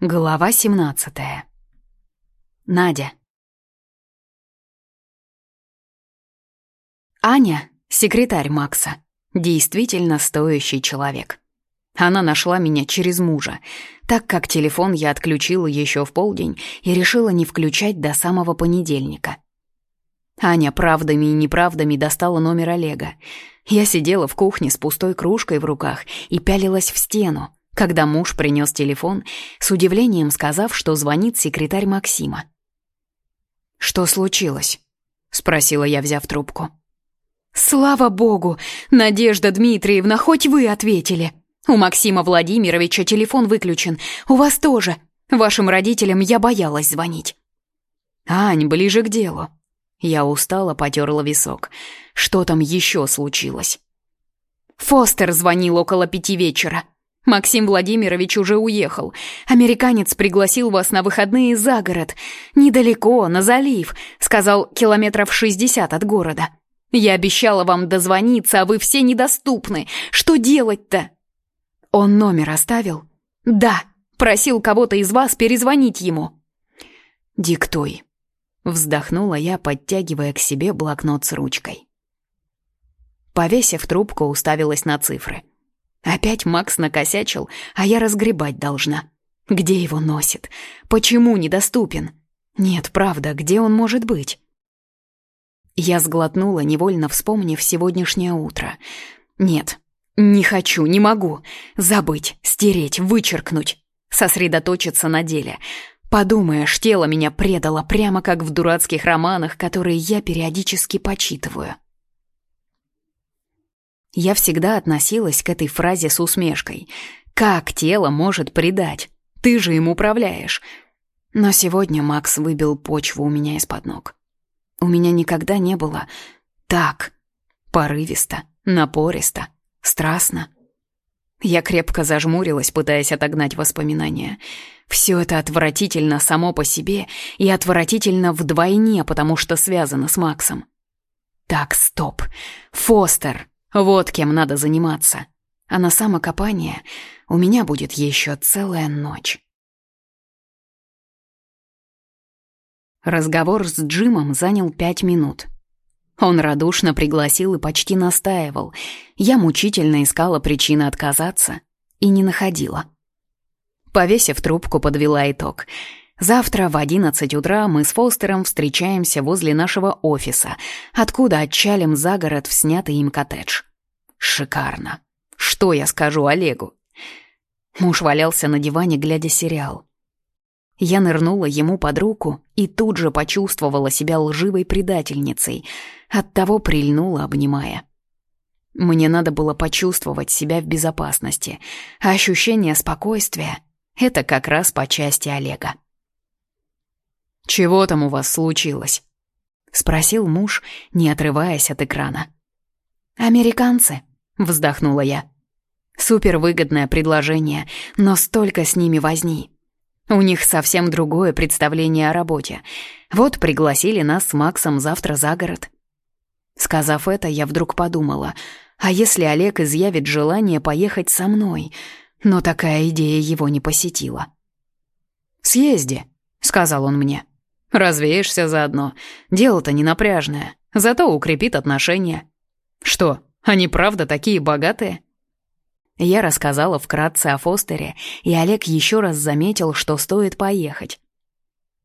Глава 17. Надя. Аня — секретарь Макса. Действительно стоящий человек. Она нашла меня через мужа, так как телефон я отключила еще в полдень и решила не включать до самого понедельника. Аня правдами и неправдами достала номер Олега. Я сидела в кухне с пустой кружкой в руках и пялилась в стену, когда муж принес телефон, с удивлением сказав, что звонит секретарь Максима. «Что случилось?» — спросила я, взяв трубку. «Слава богу! Надежда Дмитриевна, хоть вы ответили! У Максима Владимировича телефон выключен, у вас тоже. Вашим родителям я боялась звонить». «Ань, ближе к делу». Я устала, потерла висок. Что там еще случилось? Фостер звонил около пяти вечера. Максим Владимирович уже уехал. Американец пригласил вас на выходные за город. Недалеко, на залив. Сказал, километров шестьдесят от города. Я обещала вам дозвониться, а вы все недоступны. Что делать-то? Он номер оставил? Да. Просил кого-то из вас перезвонить ему. Диктуй. Вздохнула я, подтягивая к себе блокнот с ручкой. Повесив трубку, уставилась на цифры — Опять Макс накосячил, а я разгребать должна. Где его носит? Почему недоступен? Нет, правда, где он может быть? Я сглотнула, невольно вспомнив сегодняшнее утро. Нет, не хочу, не могу. Забыть, стереть, вычеркнуть. Сосредоточиться на деле. Подумаешь, тело меня предало прямо как в дурацких романах, которые я периодически почитываю. Я всегда относилась к этой фразе с усмешкой. «Как тело может предать? Ты же им управляешь». Но сегодня Макс выбил почву у меня из-под ног. У меня никогда не было так порывисто, напористо, страстно. Я крепко зажмурилась, пытаясь отогнать воспоминания. Все это отвратительно само по себе и отвратительно вдвойне, потому что связано с Максом. Так, стоп. Фостер. Вот кем надо заниматься. А на самокопание у меня будет еще целая ночь. Разговор с Джимом занял пять минут. Он радушно пригласил и почти настаивал. Я мучительно искала причины отказаться и не находила. Повесив трубку, подвела итог — Завтра в 11 утра мы с Фостером встречаемся возле нашего офиса, откуда отчалим за город в снятый им коттедж. Шикарно. Что я скажу Олегу? Муж валялся на диване, глядя сериал. Я нырнула ему под руку и тут же почувствовала себя лживой предательницей, оттого прильнула, обнимая. Мне надо было почувствовать себя в безопасности, а ощущение спокойствия — это как раз по части Олега. «Чего там у вас случилось?» — спросил муж, не отрываясь от экрана. «Американцы», — вздохнула я. «Супервыгодное предложение, но столько с ними возни. У них совсем другое представление о работе. Вот пригласили нас с Максом завтра за город». Сказав это, я вдруг подумала, а если Олег изъявит желание поехать со мной? Но такая идея его не посетила. «Съезди», — сказал он мне. Развеешься заодно. Дело-то не напряжное, зато укрепит отношения. Что, они правда такие богатые? Я рассказала вкратце о Фостере, и Олег еще раз заметил, что стоит поехать.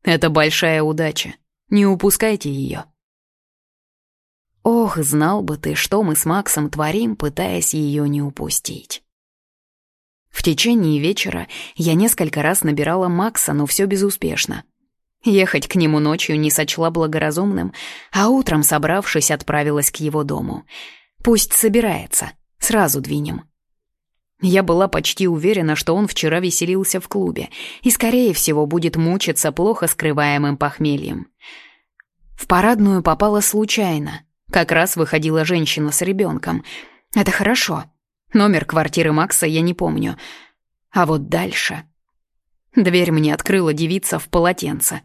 Это большая удача. Не упускайте ее. Ох, знал бы ты, что мы с Максом творим, пытаясь ее не упустить. В течение вечера я несколько раз набирала Макса, но все безуспешно. Ехать к нему ночью не сочла благоразумным, а утром, собравшись, отправилась к его дому. Пусть собирается, сразу двинем. Я была почти уверена, что он вчера веселился в клубе и, скорее всего, будет мучиться плохо скрываемым похмельем. В парадную попала случайно. Как раз выходила женщина с ребенком. Это хорошо. Номер квартиры Макса я не помню. А вот дальше... Дверь мне открыла девица в полотенце.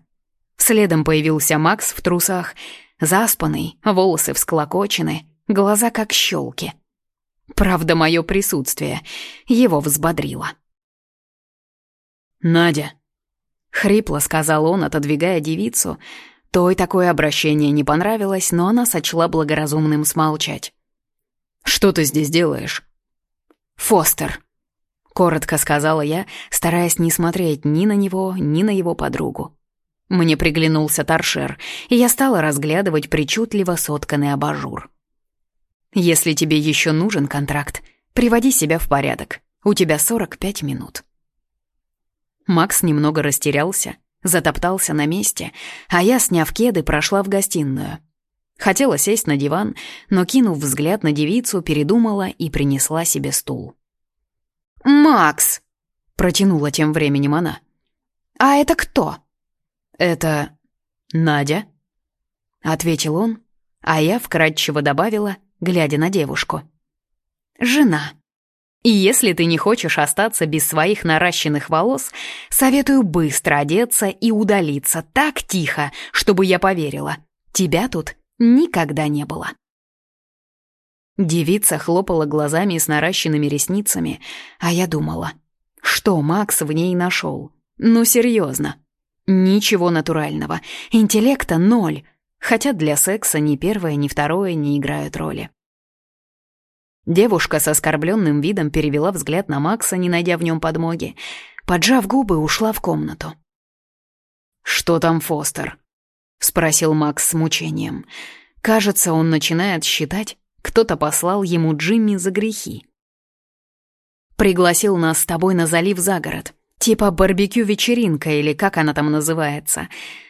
Следом появился Макс в трусах, заспанный, волосы всклокочены, глаза как щелки. Правда, мое присутствие его взбодрило. «Надя, Хрипло сказал он, отодвигая девицу. Той такое обращение не понравилось, но она сочла благоразумным смолчать. «Что ты здесь делаешь?» «Фостер», — коротко сказала я, стараясь не смотреть ни на него, ни на его подругу. Мне приглянулся торшер, и я стала разглядывать причудливо сотканный абажур. «Если тебе еще нужен контракт, приводи себя в порядок. У тебя 45 минут». Макс немного растерялся, затоптался на месте, а я, сняв кеды, прошла в гостиную. Хотела сесть на диван, но, кинув взгляд на девицу, передумала и принесла себе стул. «Макс!» — протянула тем временем она. «А это кто?» «Это Надя?» — ответил он, а я вкратчиво добавила, глядя на девушку. «Жена». И если ты не хочешь остаться без своих наращенных волос, советую быстро одеться и удалиться так тихо, чтобы я поверила. Тебя тут никогда не было. Девица хлопала глазами с наращенными ресницами, а я думала, что Макс в ней нашел. Ну, серьезно. Ничего натурального. Интеллекта ноль. Хотя для секса ни первое, ни второе не играют роли. Девушка с оскорбленным видом перевела взгляд на Макса, не найдя в нем подмоги. Поджав губы, ушла в комнату. «Что там, Фостер?» — спросил Макс с мучением. Кажется, он начинает считать, кто-то послал ему Джимми за грехи. «Пригласил нас с тобой на залив за город. Типа барбекю-вечеринка или как она там называется.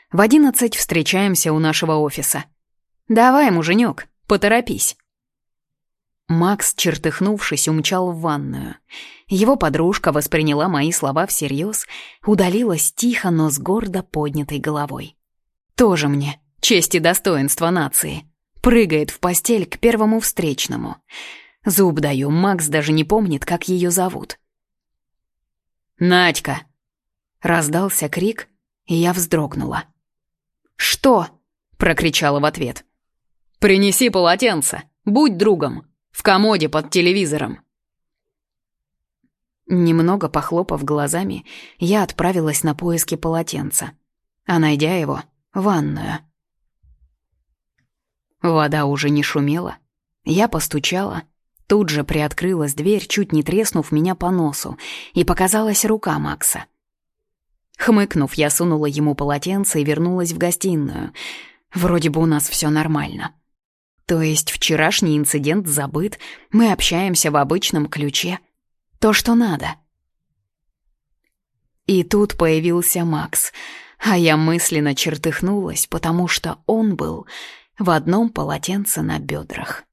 В одиннадцать встречаемся у нашего офиса. Давай, муженек, поторопись». Макс, чертыхнувшись, умчал в ванную. Его подружка восприняла мои слова всерьез, удалилась тихо, но с гордо поднятой головой. Тоже мне честь и достоинство нации. Прыгает в постель к первому встречному. Зуб даю, Макс даже не помнит, как ее зовут. «Надька!» Раздался крик, и я вздрогнула. «Что?» — прокричала в ответ. «Принеси полотенце, будь другом!» В комоде под телевизором. Немного похлопав глазами, я отправилась на поиски полотенца, а найдя его, ванную. Вода уже не шумела. Я постучала. Тут же приоткрылась дверь, чуть не треснув меня по носу, и показалась рука Макса. Хмыкнув, я сунула ему полотенце и вернулась в гостиную. Вроде бы у нас все нормально. То есть вчерашний инцидент забыт, мы общаемся в обычном ключе. То, что надо. И тут появился Макс, а я мысленно чертыхнулась, потому что он был в одном полотенце на бедрах.